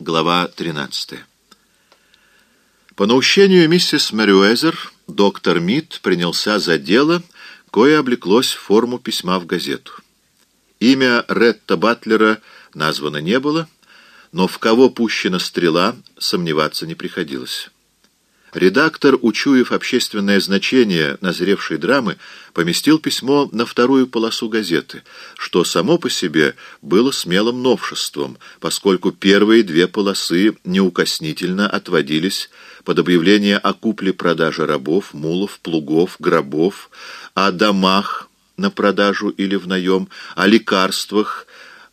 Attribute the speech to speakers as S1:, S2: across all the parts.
S1: Глава 13. По наущению миссис Мэрюэзер доктор Мид принялся за дело, кое облеклось в форму письма в газету. Имя Ретта Батлера названо не было, но в кого пущена стрела, сомневаться не приходилось. Редактор, учуяв общественное значение назревшей драмы, поместил письмо на вторую полосу газеты, что само по себе было смелым новшеством, поскольку первые две полосы неукоснительно отводились под объявление о купле-продаже рабов, мулов, плугов, гробов, о домах на продажу или в наем, о лекарствах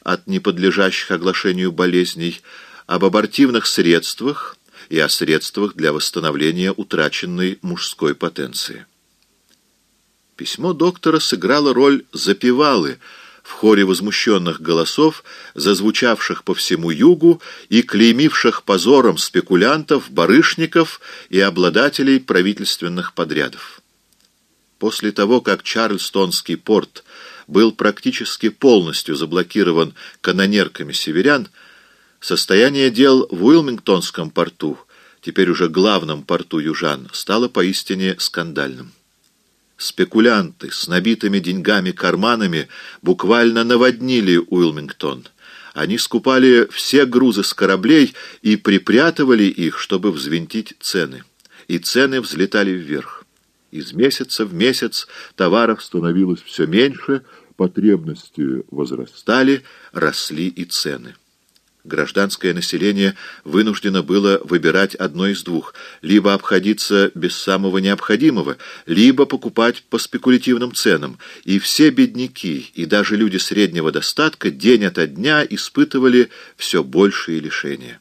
S1: от неподлежащих оглашению болезней, об абортивных средствах, и о средствах для восстановления утраченной мужской потенции. Письмо доктора сыграло роль запевалы в хоре возмущенных голосов, зазвучавших по всему югу и клеймивших позором спекулянтов, барышников и обладателей правительственных подрядов. После того, как Чарльстонский порт был практически полностью заблокирован канонерками северян, Состояние дел в Уилмингтонском порту, теперь уже главном порту южан, стало поистине скандальным. Спекулянты с набитыми деньгами карманами буквально наводнили Уилмингтон. Они скупали все грузы с кораблей и припрятывали их, чтобы взвинтить цены. И цены взлетали вверх. Из месяца в месяц товаров становилось все меньше, потребности возрастали, росли и цены гражданское население вынуждено было выбирать одно из двух – либо обходиться без самого необходимого, либо покупать по спекулятивным ценам, и все бедняки, и даже люди среднего достатка день ото дня испытывали все большие лишения.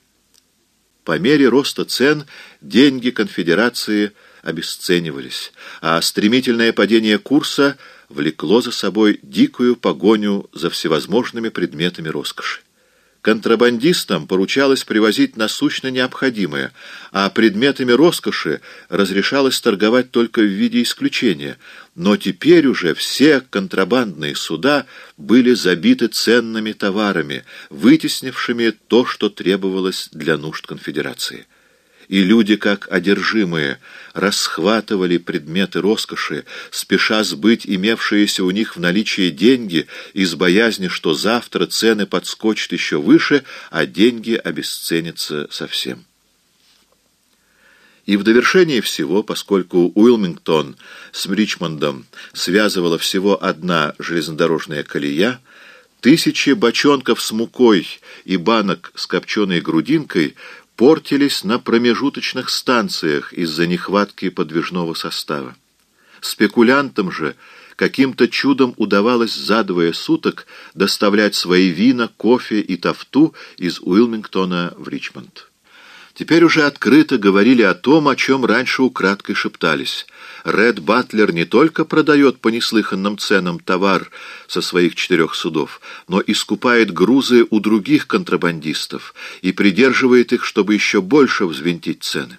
S1: По мере роста цен деньги конфедерации обесценивались, а стремительное падение курса влекло за собой дикую погоню за всевозможными предметами роскоши. Контрабандистам поручалось привозить насущно необходимое, а предметами роскоши разрешалось торговать только в виде исключения. Но теперь уже все контрабандные суда были забиты ценными товарами, вытеснившими то, что требовалось для нужд конфедерации и люди, как одержимые, расхватывали предметы роскоши, спеша сбыть имевшиеся у них в наличии деньги из боязни, что завтра цены подскочат еще выше, а деньги обесценятся совсем. И в довершение всего, поскольку Уилмингтон с Ричмондом связывала всего одна железнодорожная колея, тысячи бочонков с мукой и банок с копченой грудинкой портились на промежуточных станциях из-за нехватки подвижного состава. Спекулянтам же каким-то чудом удавалось за двое суток доставлять свои вина, кофе и тафту из Уилмингтона в Ричмонд. Теперь уже открыто говорили о том, о чем раньше украдкой шептались. Ред Батлер не только продает по неслыханным ценам товар со своих четырех судов, но и скупает грузы у других контрабандистов и придерживает их, чтобы еще больше взвинтить цены.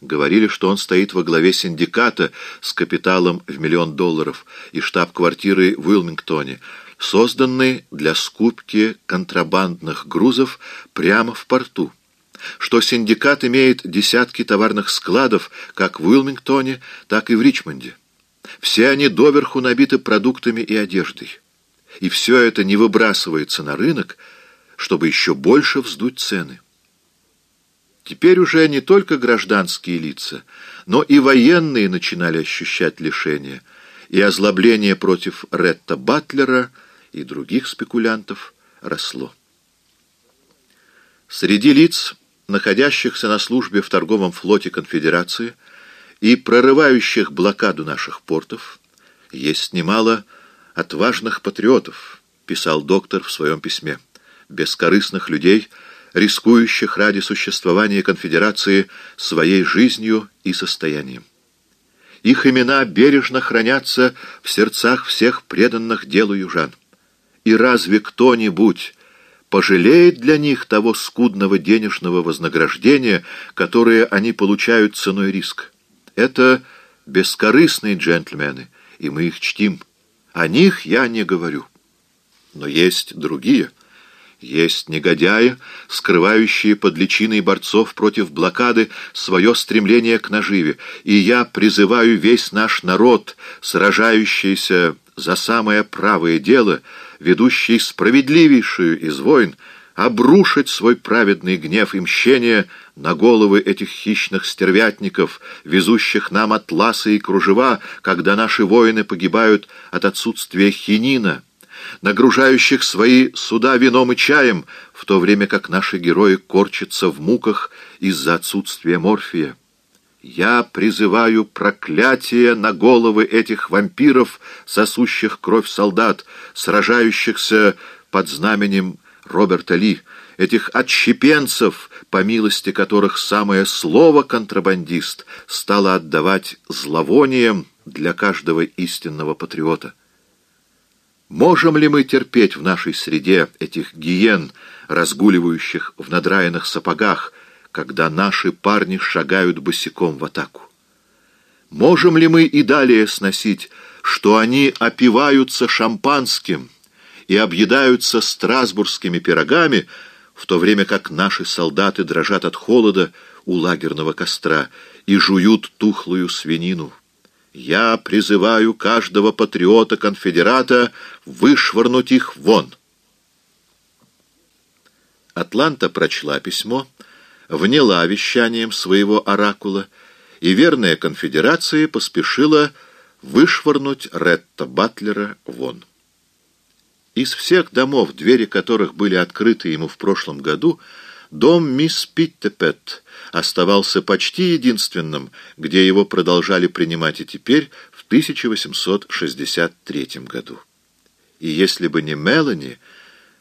S1: Говорили, что он стоит во главе синдиката с капиталом в миллион долларов и штаб-квартирой в Уилмингтоне, созданной для скупки контрабандных грузов прямо в порту что синдикат имеет десятки товарных складов как в Уилмингтоне, так и в Ричмонде. Все они доверху набиты продуктами и одеждой. И все это не выбрасывается на рынок, чтобы еще больше вздуть цены. Теперь уже не только гражданские лица, но и военные начинали ощущать лишения, и озлобление против Ретта Батлера и других спекулянтов росло. Среди лиц находящихся на службе в торговом флоте конфедерации и прорывающих блокаду наших портов, есть немало отважных патриотов, писал доктор в своем письме, бескорыстных людей, рискующих ради существования конфедерации своей жизнью и состоянием. Их имена бережно хранятся в сердцах всех преданных делу южан. И разве кто-нибудь пожалеет для них того скудного денежного вознаграждения, которое они получают ценой риск. Это бескорыстные джентльмены, и мы их чтим. О них я не говорю. Но есть другие. Есть негодяи, скрывающие под личиной борцов против блокады свое стремление к наживе, и я призываю весь наш народ, сражающийся за самое правое дело, ведущий справедливейшую из войн, обрушить свой праведный гнев и мщение на головы этих хищных стервятников, везущих нам атласы и кружева, когда наши воины погибают от отсутствия хинина, нагружающих свои суда вином и чаем, в то время как наши герои корчатся в муках из-за отсутствия морфия. Я призываю проклятие на головы этих вампиров, сосущих кровь солдат, сражающихся под знаменем Роберта Ли, этих отщепенцев, по милости которых самое слово «контрабандист» стало отдавать зловонием для каждого истинного патриота. Можем ли мы терпеть в нашей среде этих гиен, разгуливающих в надраенных сапогах, когда наши парни шагают босиком в атаку? Можем ли мы и далее сносить, что они опиваются шампанским, и объедаются страсбургскими пирогами, в то время как наши солдаты дрожат от холода у лагерного костра и жуют тухлую свинину. Я призываю каждого патриота-конфедерата вышвырнуть их вон. Атланта прочла письмо, вняла вещанием своего оракула, и верная конфедерация поспешила вышвырнуть Ретта Батлера вон. Из всех домов, двери которых были открыты ему в прошлом году, дом мисс Питтепет оставался почти единственным, где его продолжали принимать и теперь, в 1863 году. И если бы не Мелани,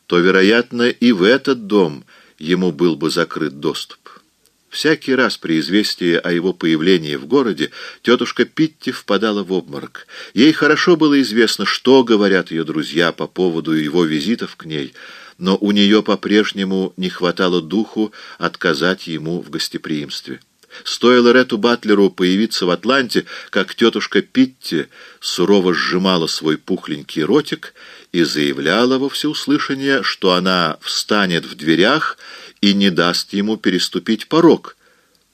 S1: то, вероятно, и в этот дом ему был бы закрыт доступ. Всякий раз при известии о его появлении в городе тетушка Питти впадала в обморок. Ей хорошо было известно, что говорят ее друзья по поводу его визитов к ней, но у нее по-прежнему не хватало духу отказать ему в гостеприимстве. Стоило Рету Батлеру появиться в Атланте, как тетушка Питти сурово сжимала свой пухленький ротик и заявляла во всеуслышание, что она встанет в дверях и не даст ему переступить порог.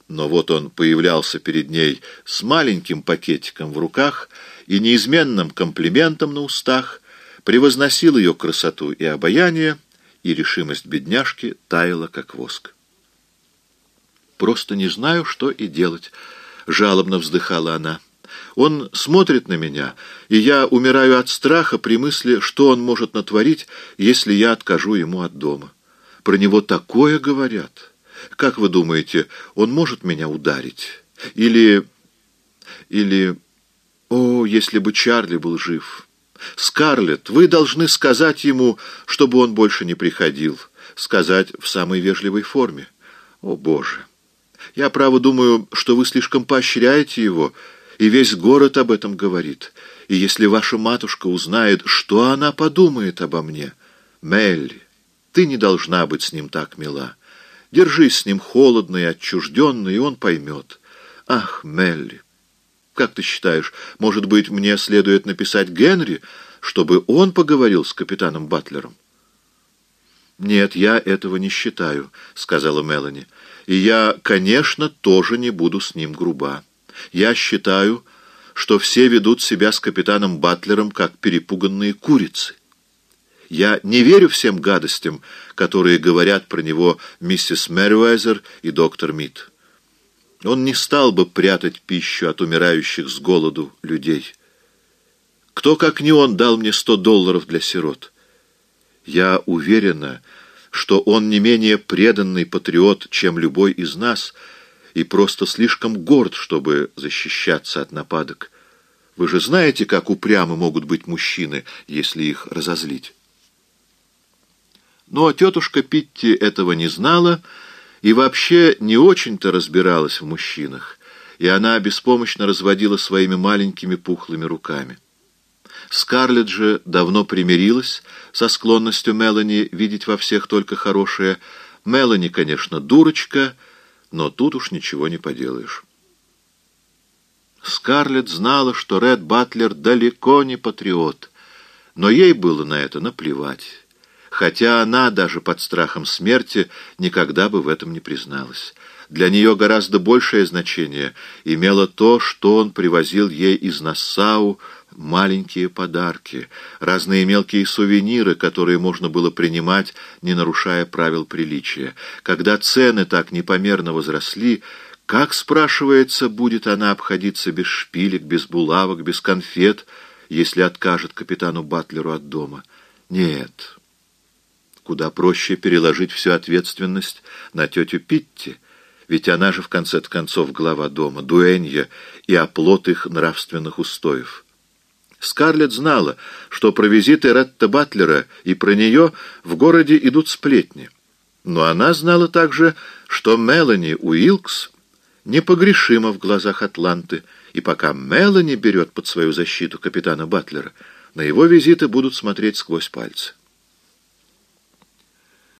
S1: Но вот он появлялся перед ней с маленьким пакетиком в руках и неизменным комплиментом на устах, превозносил ее красоту и обаяние, и решимость бедняжки таяла, как воск. «Просто не знаю, что и делать», — жалобно вздыхала она. «Он смотрит на меня, и я умираю от страха при мысли, что он может натворить, если я откажу ему от дома». Про него такое говорят. Как вы думаете, он может меня ударить? Или... или... О, если бы Чарли был жив! Скарлетт, вы должны сказать ему, чтобы он больше не приходил. Сказать в самой вежливой форме. О, Боже! Я, право, думаю, что вы слишком поощряете его, и весь город об этом говорит. И если ваша матушка узнает, что она подумает обо мне? Мелли, ты не должна быть с ним так мила. Держись с ним холодно и отчужденно, и он поймет. Ах, Мелли, как ты считаешь, может быть, мне следует написать Генри, чтобы он поговорил с капитаном Батлером? «Нет, я этого не считаю», — сказала Мелани. «И я, конечно, тоже не буду с ним груба. Я считаю, что все ведут себя с капитаном Батлером как перепуганные курицы». Я не верю всем гадостям, которые говорят про него миссис Мервайзер и доктор Мид. Он не стал бы прятать пищу от умирающих с голоду людей. Кто, как не он, дал мне сто долларов для сирот? Я уверена, что он не менее преданный патриот, чем любой из нас, и просто слишком горд, чтобы защищаться от нападок. Вы же знаете, как упрямы могут быть мужчины, если их разозлить. Но тетушка Питти этого не знала и вообще не очень-то разбиралась в мужчинах, и она беспомощно разводила своими маленькими пухлыми руками. Скарлетт же давно примирилась со склонностью Мелани видеть во всех только хорошее. Мелани, конечно, дурочка, но тут уж ничего не поделаешь. Скарлетт знала, что Ред Батлер далеко не патриот, но ей было на это наплевать хотя она, даже под страхом смерти, никогда бы в этом не призналась. Для нее гораздо большее значение имело то, что он привозил ей из Нассау маленькие подарки, разные мелкие сувениры, которые можно было принимать, не нарушая правил приличия. Когда цены так непомерно возросли, как, спрашивается, будет она обходиться без шпилек, без булавок, без конфет, если откажет капитану Батлеру от дома? Нет. Куда проще переложить всю ответственность на тетю Питти, ведь она же, в конце концов, глава дома, дуэнья и оплот их нравственных устоев. Скарлетт знала, что про визиты Ретта Батлера и про нее в городе идут сплетни. Но она знала также, что Мелани Уилкс непогрешима в глазах Атланты, и пока Мелани берет под свою защиту капитана Батлера, на его визиты будут смотреть сквозь пальцы.